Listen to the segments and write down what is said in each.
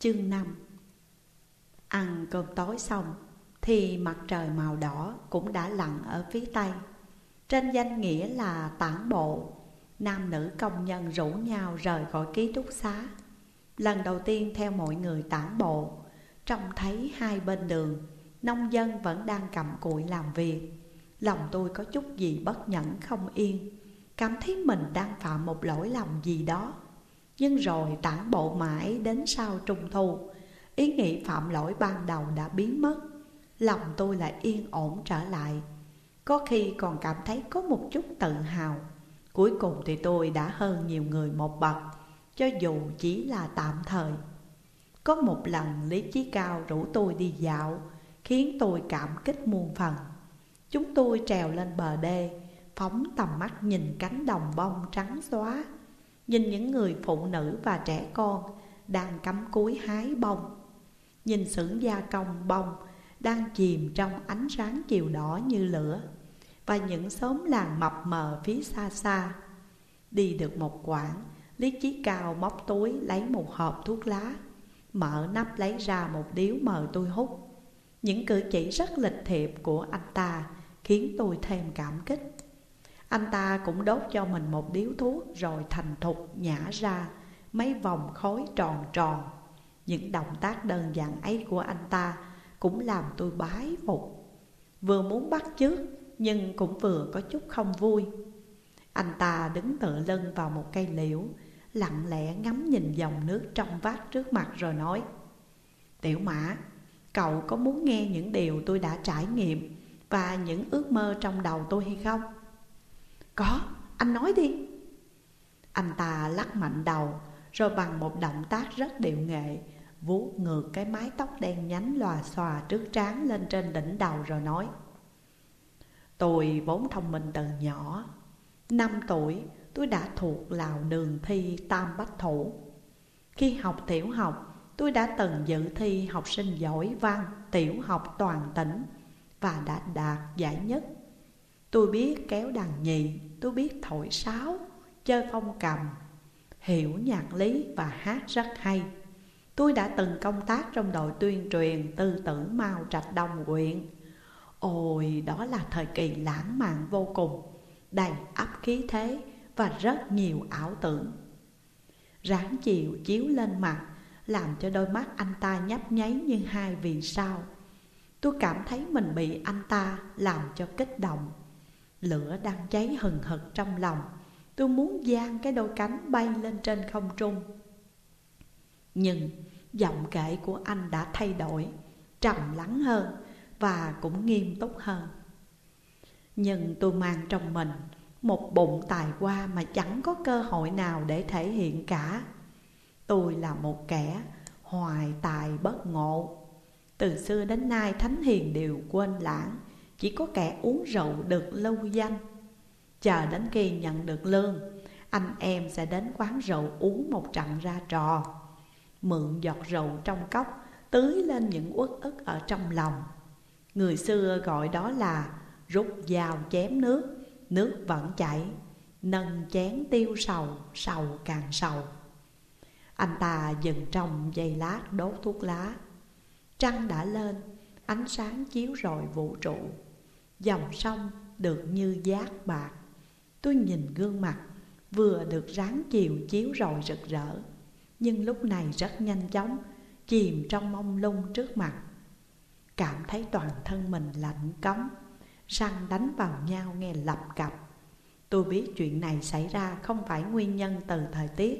Chương 5 Ăn cơm tối xong, Thì mặt trời màu đỏ cũng đã lặn ở phía tây. Trên danh nghĩa là tản bộ, Nam nữ công nhân rủ nhau rời khỏi ký túc xá. Lần đầu tiên theo mọi người tản bộ, Trông thấy hai bên đường, Nông dân vẫn đang cầm cụi làm việc. Lòng tôi có chút gì bất nhẫn không yên, Cảm thấy mình đang phạm một lỗi lầm gì đó. Nhưng rồi tản bộ mãi đến sau trung thu. Ý nghĩ phạm lỗi ban đầu đã biến mất. Lòng tôi lại yên ổn trở lại. Có khi còn cảm thấy có một chút tự hào. Cuối cùng thì tôi đã hơn nhiều người một bậc, Cho dù chỉ là tạm thời. Có một lần Lý Chí Cao rủ tôi đi dạo, Khiến tôi cảm kích muôn phần. Chúng tôi trèo lên bờ đê, Phóng tầm mắt nhìn cánh đồng bông trắng xóa. Nhìn những người phụ nữ và trẻ con Đang cắm cúi hái bông. Nhìn xưởng gia công bông Đang chìm trong ánh sáng chiều đỏ như lửa. Và những xóm làng mập mờ phía xa xa. Đi được một quãng, Lý Chí Cao móc túi lấy một hộp thuốc lá. Mở nắp lấy ra một điếu mời tôi hút. Những cử chỉ rất lịch thiệp của anh ta Khiến tôi thêm cảm kích. Anh ta cũng đốt cho mình một điếu thuốc Rồi thành thục nhả ra Mấy vòng khói tròn tròn. Những động tác đơn giản ấy của anh ta Cũng làm tôi bái phục. Vừa muốn bắt chước Nhưng cũng vừa có chút không vui. Anh ta đứng tựa lưng vào một cây liễu Lặng lẽ ngắm nhìn dòng nước trong vát trước mặt rồi nói Tiểu mã, cậu có muốn nghe những điều tôi đã trải nghiệm Và những ước mơ trong đầu tôi hay không? Có, anh nói đi. Anh ta lắc mạnh đầu Rồi bằng một động tác rất điệu nghệ vuốt ngược cái mái tóc đen nhánh lòa xòa trước trán lên trên đỉnh đầu rồi nói Tôi vốn thông minh từ nhỏ. Năm tuổi tôi đã thuộc lào đường thi tam bách thủ. Khi học tiểu học tôi đã từng dự thi học sinh giỏi văn tiểu học toàn tỉnh Và đã đạt giải nhất Tôi biết kéo đàn nhị, tôi biết thổi sáo, chơi phong cầm Hiểu nhạc lý và hát rất hay. Tôi đã từng công tác trong đội tuyên truyền tư tưởng Mao Trạch Đông huyện Ôi đó là thời kỳ lãng mạn vô cùng Đầy ấp khí thế và rất nhiều ảo tưởng. Ráng chiều chiếu lên mặt Làm cho đôi mắt anh ta nhấp nháy như hai vì sao. Tôi cảm thấy mình bị anh ta làm cho kích động. Lửa đang cháy hừng hực trong lòng. Tôi muốn giang cái đôi cánh bay lên trên không trung. Nhưng giọng kể của anh đã thay đổi, Trầm lắng hơn và cũng nghiêm túc hơn. Nhưng tôi mang trong mình một bụng tài hoa mà chẳng có cơ hội nào để thể hiện cả. Tôi là một kẻ hoài tài bất ngộ. Từ xưa đến nay Thánh Hiền đều quên lãng. Chỉ có kẻ uống rượu được lâu danh. Chờ đến khi nhận được lương, Anh em sẽ đến quán rượu uống một trận ra trò. Mượn giọt rượu trong cốc, Tưới lên những uất ức ở trong lòng. Người xưa gọi đó là rút dao chém nước Nước vẫn chảy, Nâng chén tiêu sầu Sầu càng sầu. Anh ta dừng trong giây lát đốt thuốc lá. Trăng đã lên, Ánh sáng chiếu rọi vũ trụ. Dòng sông được như giác bạc. Tôi nhìn gương mặt Vừa được ráng chiều chiếu rồi rực rỡ. Nhưng lúc này rất nhanh chóng Chìm trong mông lung trước mặt. Cảm thấy toàn thân mình lạnh cống Răng đánh vào nhau nghe lập cập. Tôi biết chuyện này xảy ra không phải nguyên nhân từ thời tiết.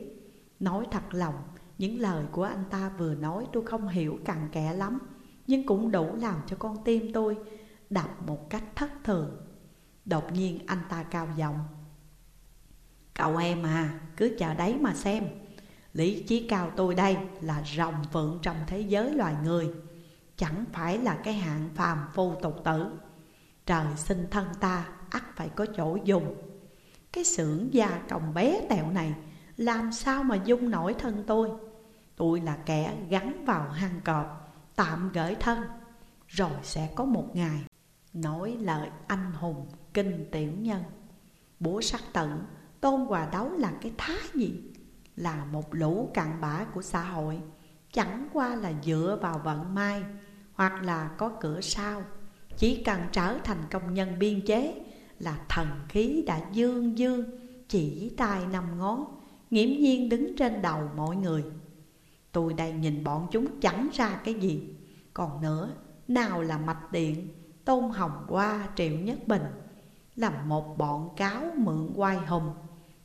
Nói thật lòng, những lời của anh ta vừa nói tôi không hiểu cặn kẽ lắm Nhưng cũng đủ làm cho con tim tôi đập một cách thất thường. Đột nhiên anh ta cao giọng. Cậu em à, cứ chờ đấy mà xem. Lý trí cao tôi đây là rồng phượng trong thế giới loài người. Chẳng phải là cái hạng phàm phu tục tử. Trời sinh thân ta ắt phải có chỗ dùng. Cái xưởng già còng bé tẹo này Làm sao mà dung nổi thân tôi? Tôi là kẻ gắn vào hang cọp Tạm gửi thân Rồi sẽ có một ngày. Nói lời anh hùng kinh tiểu nhân. Búa sắc tận Tôn hòa đấu là cái thá gì? Là một lũ cặn bã của xã hội. Chẳng qua là dựa vào vận may Hoặc là có cửa sau. Chỉ cần trở thành công nhân biên chế Là thần khí đã dương dương Chỉ tay năm ngón nghiễm nhiên đứng trên đầu mọi người. Tôi đây nhìn bọn chúng chẳng ra cái gì. Còn nữa, nào là mạch điện, tôn hồng hoa, triệu nhất bình Là một bọn cáo mượn quay hùng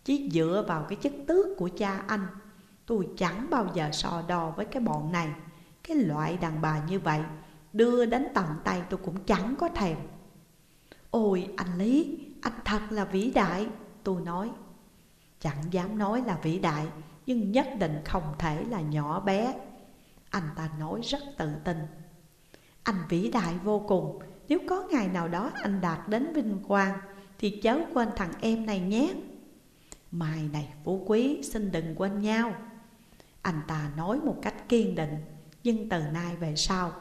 Chỉ dựa vào cái chức tước của cha anh. Tôi chẳng bao giờ so đo với cái bọn này. Cái loại đàn bà như vậy Đưa đến tận tay tôi cũng chẳng có thèm. Ôi anh Lý, anh thật là vĩ đại Tôi nói. Chẳng dám nói là vĩ đại Nhưng nhất định không thể là nhỏ bé. Anh ta nói rất tự tin. Anh vĩ đại vô cùng nếu có ngày nào đó anh đạt đến vinh quang Thì chớ quên thằng em này nhé. Mai này phú quý xin đừng quên nhau. Anh ta nói một cách kiên định Nhưng từ nay về sau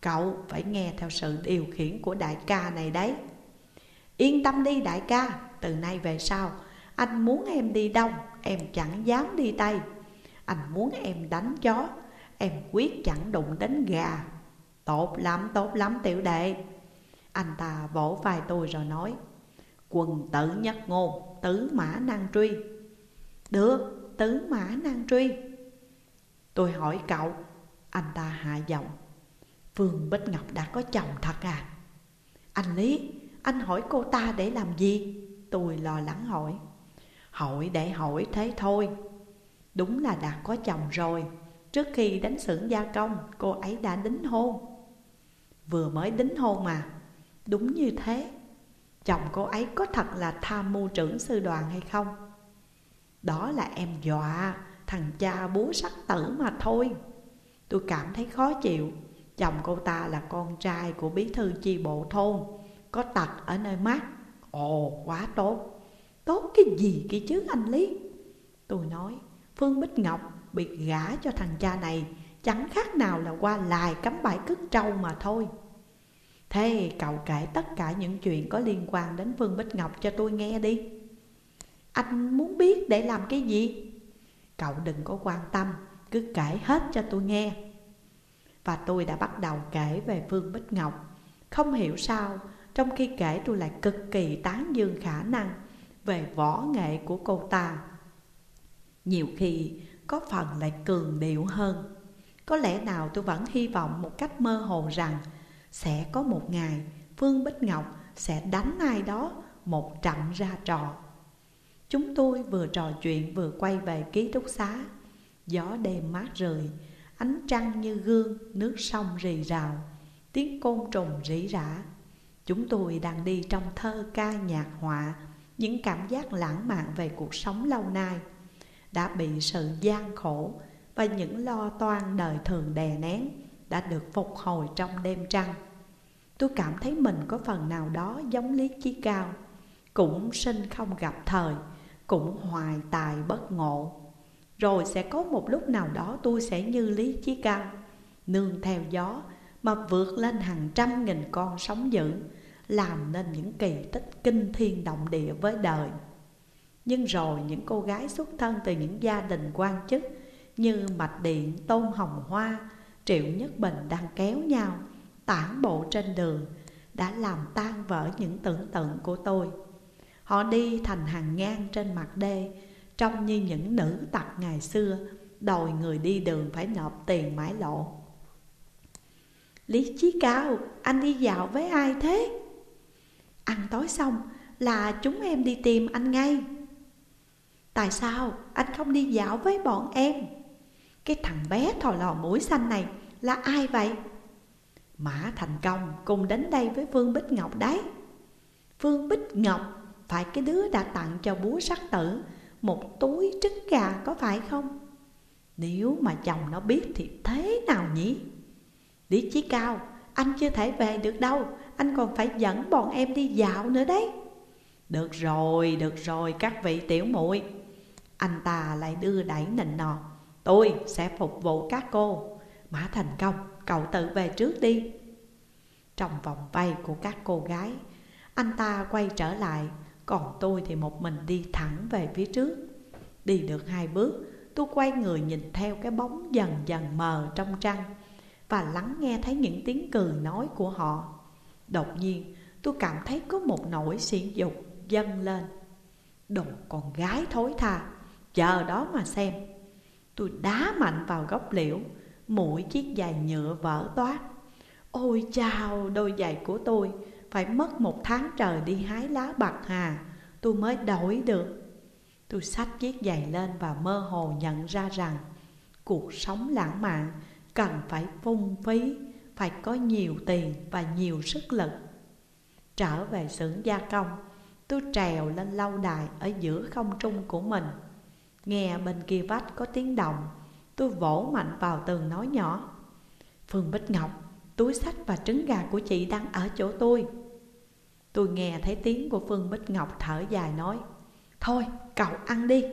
Cậu phải nghe theo sự điều khiển của đại ca này đấy. Yên tâm đi đại ca Từ nay về sau anh muốn em đi đông, em chẳng dám đi tây. Anh muốn em đánh chó, em quyết chẳng đụng đến gà. Tốt lắm, tốt lắm tiểu đệ. Anh ta vỗ vai tôi rồi nói Quần tử nhất ngôn, tứ mã năng truy. Được, tứ mã năng truy. Tôi hỏi cậu, anh ta hạ giọng Phương Bích Ngọc đã có chồng thật à? Anh Lý, anh hỏi cô ta để làm gì? Tôi lo lắng hỏi Hỏi để hỏi thế thôi. Đúng là đã có chồng rồi Trước khi đánh xưởng gia công Cô ấy đã đính hôn. Vừa mới đính hôn mà. Đúng như thế, Chồng cô ấy có thật là tham mưu trưởng sư đoàn hay không? Đó là em dọa, Thằng cha búa sắc tử mà thôi. Tôi cảm thấy khó chịu. Chồng cô ta là con trai của bí thư chi bộ thôn, Có tật ở nơi mắt. Ồ, quá tốt. Tốt cái gì kia chứ, anh Lý? Tôi nói, Phương Bích Ngọc bị gả cho thằng cha này, Chẳng khác nào là qua lại cắm bãi cất trâu mà thôi. Thế cậu kể tất cả những chuyện có liên quan đến Phương Bích Ngọc cho tôi nghe đi. Anh muốn biết để làm cái gì? Cậu đừng có quan tâm, cứ kể hết cho tôi nghe. Và tôi đã bắt đầu kể về Phương Bích Ngọc. Không hiểu sao, trong khi kể tôi lại cực kỳ tán dương khả năng về võ nghệ của cô ta. Nhiều khi có phần lại cường điệu hơn. Có lẽ nào tôi vẫn hy vọng một cách mơ hồ rằng sẽ có một ngày Phương Bích Ngọc sẽ đánh ai đó một trận ra trò. Chúng tôi vừa trò chuyện vừa quay về ký túc xá. Gió đêm mát rời Ánh trăng như gương, nước sông rì rào Tiếng côn trùng rỉ rả. Chúng tôi đang đi trong thơ ca nhạc họa những cảm giác lãng mạn về cuộc sống lâu nay. Đã bị sự gian khổ và những lo toan đời thường đè nén đã được phục hồi trong đêm trăng. Tôi cảm thấy mình có phần nào đó giống Lý Chí Cao, cũng sinh không gặp thời, cũng hoài tài bất ngộ. Rồi sẽ có một lúc nào đó tôi sẽ như Lý Chí Cao, nương theo gió mà vượt lên hàng trăm nghìn con sóng dữ, làm nên những kỳ tích kinh thiên động địa với đời. Nhưng rồi những cô gái xuất thân từ những gia đình quan chức như Mạch Điện, Tôn Hồng Hoa, Triệu Nhất Bình đang kéo nhau tản bộ trên đường đã làm tan vỡ những tưởng tượng của tôi. Họ đi thành hàng ngang trên mặt đê, trông như những nữ tặc ngày xưa, đòi người đi đường phải nộp tiền mãi lộ. Lý Chí Cao, anh đi dạo với ai thế? Ăn tối xong là chúng em đi tìm anh ngay Tại sao anh không đi dạo với bọn em cái thằng bé thò lò mũi xanh này là ai vậy? Mã Thành Công cùng đến đây với Phương Bích Ngọc đấy. Phương Bích Ngọc phải cái đứa đã tặng cho búa sắc tử Một túi trứng gà có phải không? Nếu mà chồng nó biết thì thế nào nhỉ? Lý Chí Cao Anh chưa thể về được đâu anh còn phải dẫn bọn em đi dạo nữa đấy. Được rồi, được rồi các vị tiểu muội. Anh ta lại đưa đẩy nịnh nọ Tôi sẽ phục vụ các cô. Mã thành công, cậu tự về trước đi. Trong vòng vây của các cô gái Anh ta quay trở lại Còn tôi thì một mình đi thẳng về phía trước. Đi được hai bước tôi quay người nhìn theo cái bóng dần dần mờ trong trăng Và lắng nghe thấy những tiếng cười nói của họ. Đột nhiên tôi cảm thấy có một nỗi sỉ dục dâng lên. Đồ con gái thối tha Chờ đó mà xem. Tôi đá mạnh vào gốc liễu Mũi chiếc giày nhựa vỡ toát. Ôi chào, đôi giày của tôi, Phải mất một tháng trời đi hái lá bạc hà, Tôi mới đổi được. Tôi xách chiếc giày lên và mơ hồ nhận ra rằng, Cuộc sống lãng mạn cần phải phung phí, Phải có nhiều tiền và nhiều sức lực. Trở về xưởng gia công, Tôi trèo lên lâu đài ở giữa không trung của mình. Nghe bên kia vách có tiếng động, Tôi vỗ mạnh vào tường nói nhỏ. Phương Bích Ngọc, Túi sách và trứng gà của chị đang ở chỗ tôi. Tôi nghe thấy tiếng của Phương Bích Ngọc thở dài nói, Thôi, cậu ăn đi.